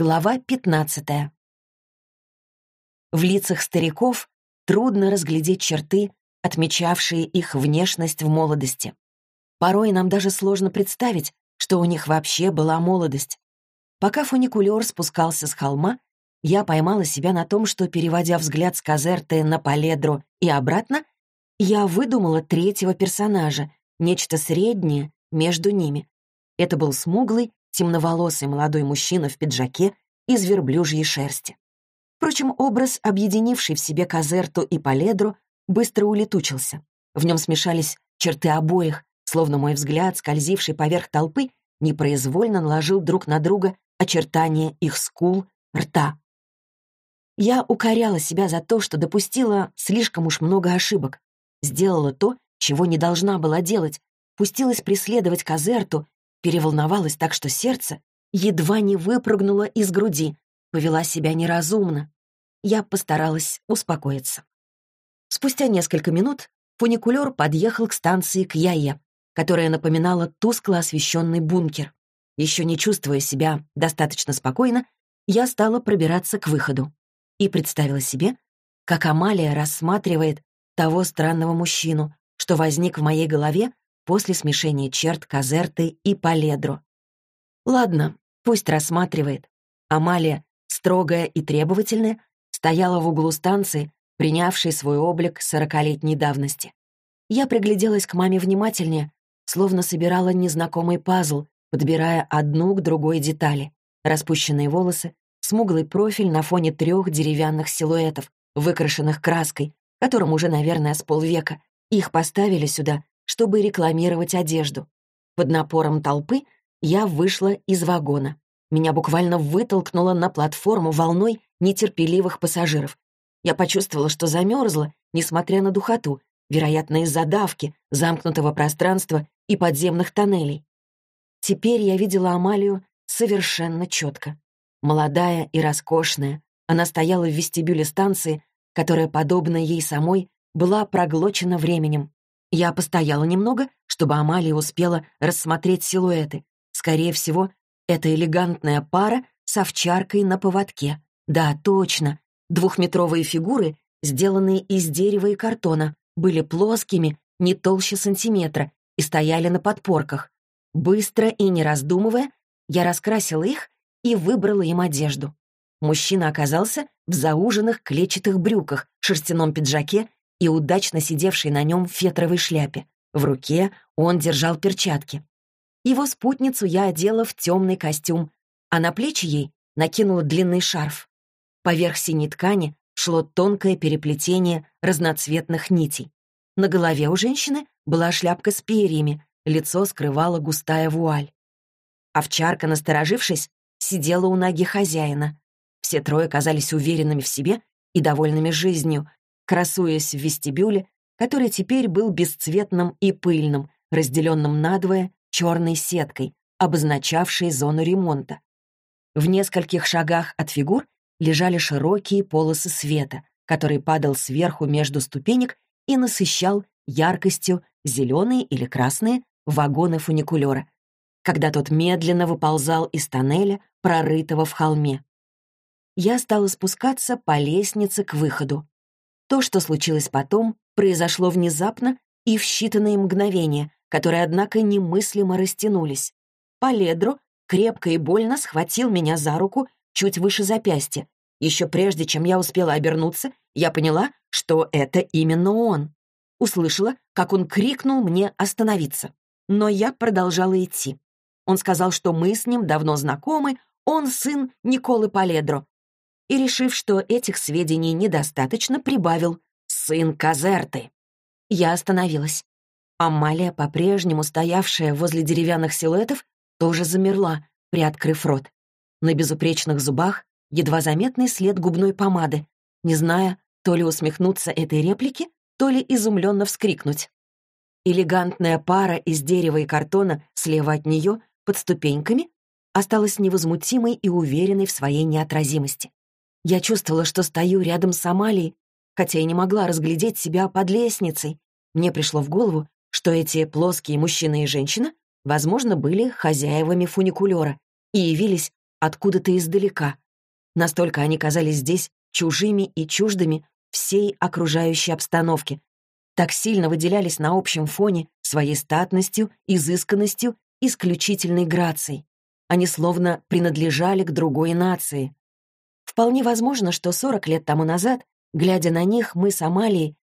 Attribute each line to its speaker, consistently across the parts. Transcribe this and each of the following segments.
Speaker 1: Глава 15. В лицах стариков трудно разглядеть черты, отмечавшие их внешность в молодости. Порой нам даже сложно представить, что у них вообще была молодость. Пока фуникулер спускался с холма, я поймала себя на том, что, переводя взгляд с Казерты на Поледру и обратно, я выдумала третьего персонажа, нечто среднее между ними. Это был смуглый, темноволосый молодой мужчина в пиджаке из верблюжьей шерсти. Впрочем, образ, объединивший в себе Казерту и Поледру, быстро улетучился. В нем смешались черты обоих, словно мой взгляд, скользивший поверх толпы, непроизвольно наложил друг на друга очертания их скул, рта. Я укоряла себя за то, что допустила слишком уж много ошибок. Сделала то, чего не должна была делать, пустилась преследовать Казерту Переволновалась так, что сердце едва не выпрыгнуло из груди, повела себя неразумно. Я постаралась успокоиться. Спустя несколько минут фуникулер подъехал к станции Кьяе, которая напоминала тускло освещенный бункер. Еще не чувствуя себя достаточно спокойно, я стала пробираться к выходу и представила себе, как Амалия рассматривает того странного мужчину, что возник в моей голове после смешения черт Казерты и Поледро. Ладно, пусть рассматривает. Амалия, строгая и требовательная, стояла в углу станции, принявшей свой облик сорокалетней давности. Я пригляделась к маме внимательнее, словно собирала незнакомый пазл, подбирая одну к другой детали. Распущенные волосы, смуглый профиль на фоне трех деревянных силуэтов, выкрашенных краской, которым уже, наверное, с полвека. Их поставили сюда, чтобы рекламировать одежду. Под напором толпы я вышла из вагона. Меня буквально вытолкнуло на платформу волной нетерпеливых пассажиров. Я почувствовала, что замерзла, несмотря на духоту, вероятно, из-за давки, замкнутого пространства и подземных тоннелей. Теперь я видела Амалию совершенно четко. Молодая и роскошная, она стояла в вестибюле станции, которая, подобно ей самой, была проглочена временем. Я постояла немного, чтобы Амалия успела рассмотреть силуэты. Скорее всего, это элегантная пара с овчаркой на поводке. Да, точно. Двухметровые фигуры, сделанные из дерева и картона, были плоскими, не толще сантиметра, и стояли на подпорках. Быстро и не раздумывая, я раскрасила их и выбрала им одежду. Мужчина оказался в зауженных клетчатых брюках, шерстяном пиджаке и удачно сидевшей на нем фетровой шляпе. В руке он держал перчатки. Его спутницу я одела в темный костюм, а на плечи ей накинула длинный шарф. Поверх синей ткани шло тонкое переплетение разноцветных нитей. На голове у женщины была шляпка с перьями, лицо скрывала густая вуаль. Овчарка, насторожившись, сидела у ноги хозяина. Все трое казались уверенными в себе и довольными жизнью, красуясь в вестибюле, который теперь был бесцветным и пыльным, разделенным надвое черной сеткой, обозначавшей зону ремонта. В нескольких шагах от фигур лежали широкие полосы света, который падал сверху между ступенек и насыщал яркостью зеленые или красные вагоны фуникулера, когда тот медленно выползал из тоннеля, прорытого в холме. Я стала спускаться по лестнице к выходу. То, что случилось потом, произошло внезапно и в считанные мгновения, которые, однако, немыслимо растянулись. Поледро крепко и больно схватил меня за руку чуть выше запястья. Еще прежде, чем я успела обернуться, я поняла, что это именно он. Услышала, как он крикнул мне остановиться. Но я продолжала идти. Он сказал, что мы с ним давно знакомы, он сын Николы Поледро, и, решив, что этих сведений недостаточно, прибавил «сын Казерты». Я остановилась. Амалия, по-прежнему стоявшая возле деревянных силуэтов, тоже замерла, приоткрыв рот. На безупречных зубах едва заметный след губной помады, не зная, то ли усмехнуться этой реплике, то ли изумленно вскрикнуть. Элегантная пара из дерева и картона слева от нее, под ступеньками, осталась невозмутимой и уверенной в своей неотразимости. Я чувствовала, что стою рядом с Амалией, хотя и не могла разглядеть себя под лестницей. Мне пришло в голову, что эти плоские мужчина и женщина, возможно, были хозяевами фуникулера и явились откуда-то издалека. Настолько они казались здесь чужими и чуждыми всей окружающей обстановки. Так сильно выделялись на общем фоне своей статностью, изысканностью, исключительной грацией. Они словно принадлежали к другой нации. Вполне возможно, что 40 лет тому назад, глядя на них, мы с Амалией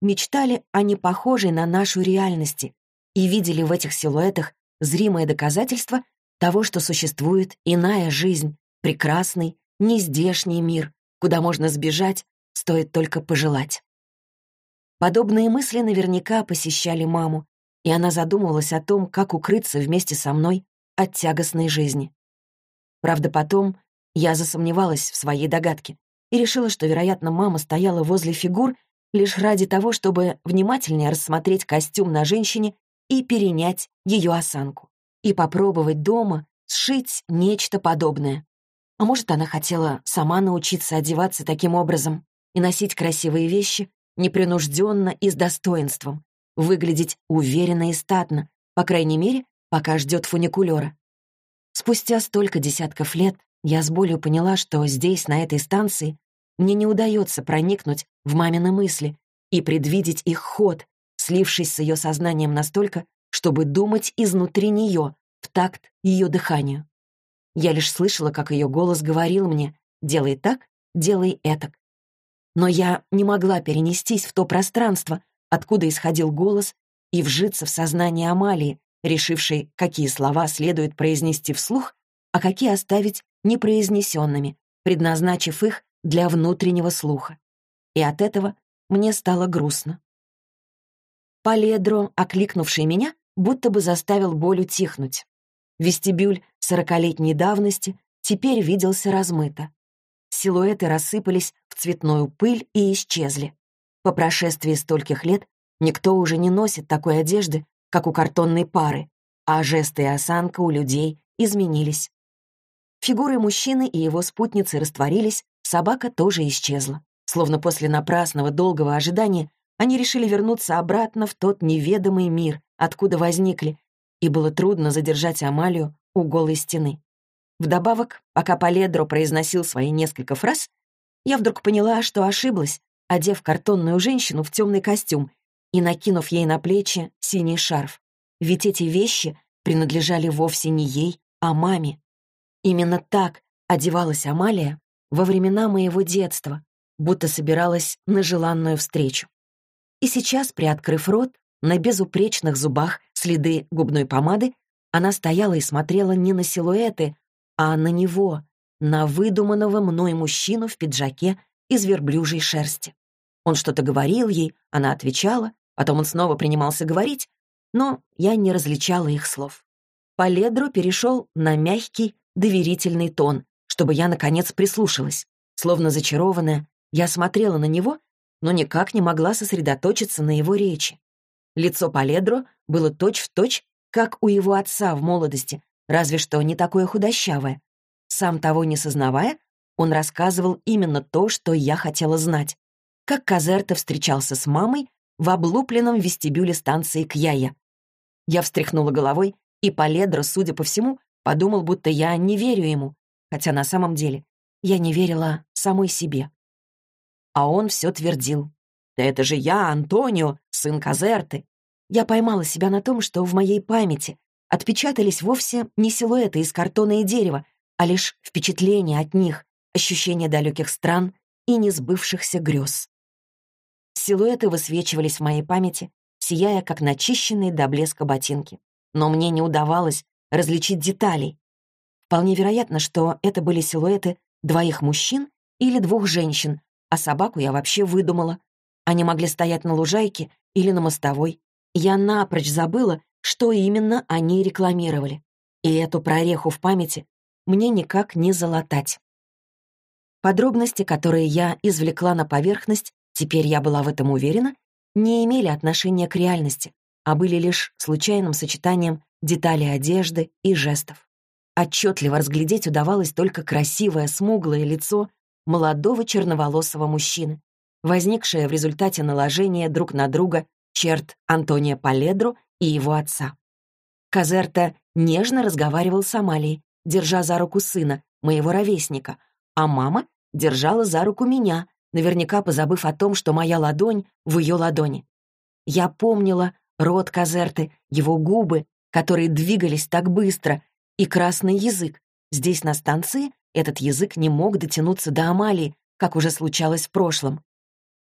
Speaker 1: мечтали о непохожей на нашу реальности и видели в этих силуэтах зримое доказательство того, что существует иная жизнь, прекрасный, нездешний мир, куда можно сбежать, стоит только пожелать. Подобные мысли наверняка посещали маму, и она задумывалась о том, как укрыться вместе со мной от тягостной жизни. Правда, потом я засомневалась в своей догадке и решила, что, вероятно, мама стояла возле фигур лишь ради того, чтобы внимательнее рассмотреть костюм на женщине и перенять ее осанку, и попробовать дома сшить нечто подобное. А может, она хотела сама научиться одеваться таким образом и носить красивые вещи непринужденно и с достоинством, выглядеть уверенно и статно, по крайней мере, пока ждет фуникулера. Спустя столько десятков лет я с болью поняла, что здесь, на этой станции, мне не удается проникнуть в мамины мысли и предвидеть их ход, слившись с ее сознанием настолько, чтобы думать изнутри нее, в такт ее дыханию. Я лишь слышала, как ее голос говорил мне «делай так, делай этак». Но я не могла перенестись в то пространство, откуда исходил голос, и вжиться в сознание Амалии, решившей, какие слова следует произнести вслух, а какие оставить непроизнесенными, предназначив их для внутреннего слуха. И от этого мне стало грустно. Поледро, окликнувший меня, будто бы заставил боль утихнуть. Вестибюль сорокалетней давности теперь виделся размыто. Силуэты рассыпались в цветную пыль и исчезли. По прошествии стольких лет никто уже не носит такой одежды, как у картонной пары, а жесты и осанка у людей изменились. Фигуры мужчины и его спутницы растворились, собака тоже исчезла. Словно после напрасного долгого ожидания они решили вернуться обратно в тот неведомый мир, откуда возникли, и было трудно задержать Амалию у голой стены. Вдобавок, пока Поледро произносил свои несколько фраз, я вдруг поняла, что ошиблась, одев картонную женщину в темный костюм и накинув ей на плечи синий шарф. Ведь эти вещи принадлежали вовсе не ей, а маме. Именно так одевалась Амалия во времена моего детства, будто собиралась на желанную встречу. И сейчас, приоткрыв рот, на безупречных зубах следы губной помады, она стояла и смотрела не на силуэты, а на него, на выдуманного мной мужчину в пиджаке из верблюжьей шерсти. Он что-то говорил ей, она отвечала, потом он снова принимался говорить, но я не различала их слов. Поледро перешел на мягкий, доверительный тон, чтобы я, наконец, прислушалась. Словно зачарованная, я смотрела на него, но никак не могла сосредоточиться на его речи. Лицо Поледро было точь-в-точь, точь, как у его отца в молодости, разве что не такое худощавое. Сам того не сознавая, он рассказывал именно то, что я хотела знать как Казерта встречался с мамой в облупленном вестибюле станции Кьяя. Я встряхнула головой, и Поледро, судя по всему, подумал, будто я не верю ему, хотя на самом деле я не верила самой себе. А он все твердил. «Да это же я, Антонио, сын Казерты». Я поймала себя на том, что в моей памяти отпечатались вовсе не силуэты из картона и дерева, а лишь впечатления от них, ощущения далеких стран и несбывшихся грез. Силуэты высвечивались в моей памяти, сияя, как начищенные до блеска ботинки. Но мне не удавалось различить деталей. Вполне вероятно, что это были силуэты двоих мужчин или двух женщин, а собаку я вообще выдумала. Они могли стоять на лужайке или на мостовой. Я напрочь забыла, что именно они рекламировали. И эту прореху в памяти мне никак не залатать. Подробности, которые я извлекла на поверхность, теперь я была в этом уверена, не имели отношения к реальности, а были лишь случайным сочетанием деталей одежды и жестов. Отчетливо разглядеть удавалось только красивое, смуглое лицо молодого черноволосого мужчины, возникшее в результате наложения друг на друга черт Антония Поледро и его отца. Казерта нежно разговаривал с Амалией, держа за руку сына, моего ровесника, а мама держала за руку меня, наверняка позабыв о том, что моя ладонь в ее ладони. Я помнила рот Казерты, его губы, которые двигались так быстро, и красный язык. Здесь, на станции, этот язык не мог дотянуться до Амалии, как уже случалось в прошлом.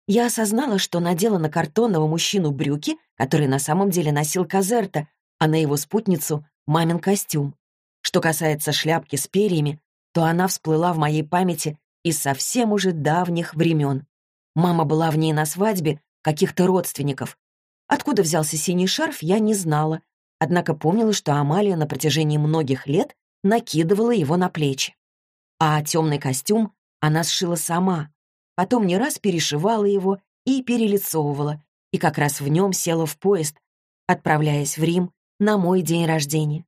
Speaker 1: Я осознала, что надела на картонного мужчину брюки, которые на самом деле носил Казерта, а на его спутницу — мамин костюм. Что касается шляпки с перьями, то она всплыла в моей памяти из совсем уже давних времен. Мама была в ней на свадьбе каких-то родственников. Откуда взялся синий шарф, я не знала, однако помнила, что Амалия на протяжении многих лет накидывала его на плечи. А темный костюм она сшила сама, потом не раз перешивала его и перелицовывала, и как раз в нем села в поезд, отправляясь в Рим на мой день рождения.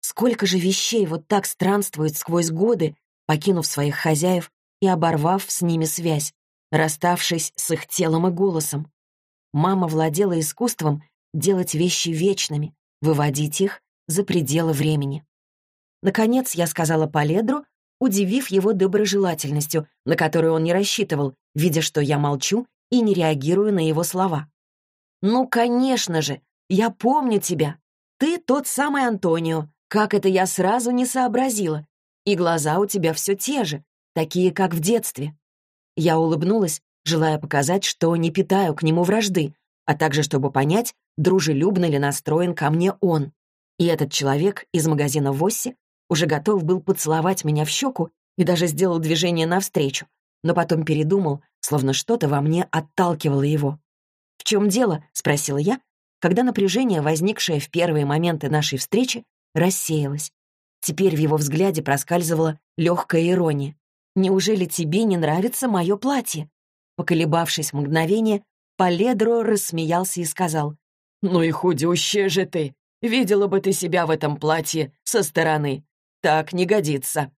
Speaker 1: Сколько же вещей вот так странствует сквозь годы, покинув своих хозяев и оборвав с ними связь, расставшись с их телом и голосом. Мама владела искусством делать вещи вечными, выводить их за пределы времени. Наконец я сказала Поледру, удивив его доброжелательностью, на которую он не рассчитывал, видя, что я молчу и не реагирую на его слова. «Ну, конечно же, я помню тебя. Ты тот самый Антонио. Как это я сразу не сообразила? И глаза у тебя все те же, такие, как в детстве». Я улыбнулась, желая показать, что не питаю к нему вражды, а также чтобы понять, дружелюбно ли настроен ко мне он. И этот человек из магазина Восси уже готов был поцеловать меня в щеку и даже сделал движение навстречу, но потом передумал, словно что-то во мне отталкивало его. «В чем дело?» — спросила я, когда напряжение, возникшее в первые моменты нашей встречи, рассеялось. Теперь в его взгляде проскальзывала легкая ирония. «Неужели тебе не нравится мое платье?» Поколебавшись мгновение, Поледро рассмеялся и сказал, «Ну и худющая же ты! Видела бы ты себя в этом платье со стороны. Так не годится».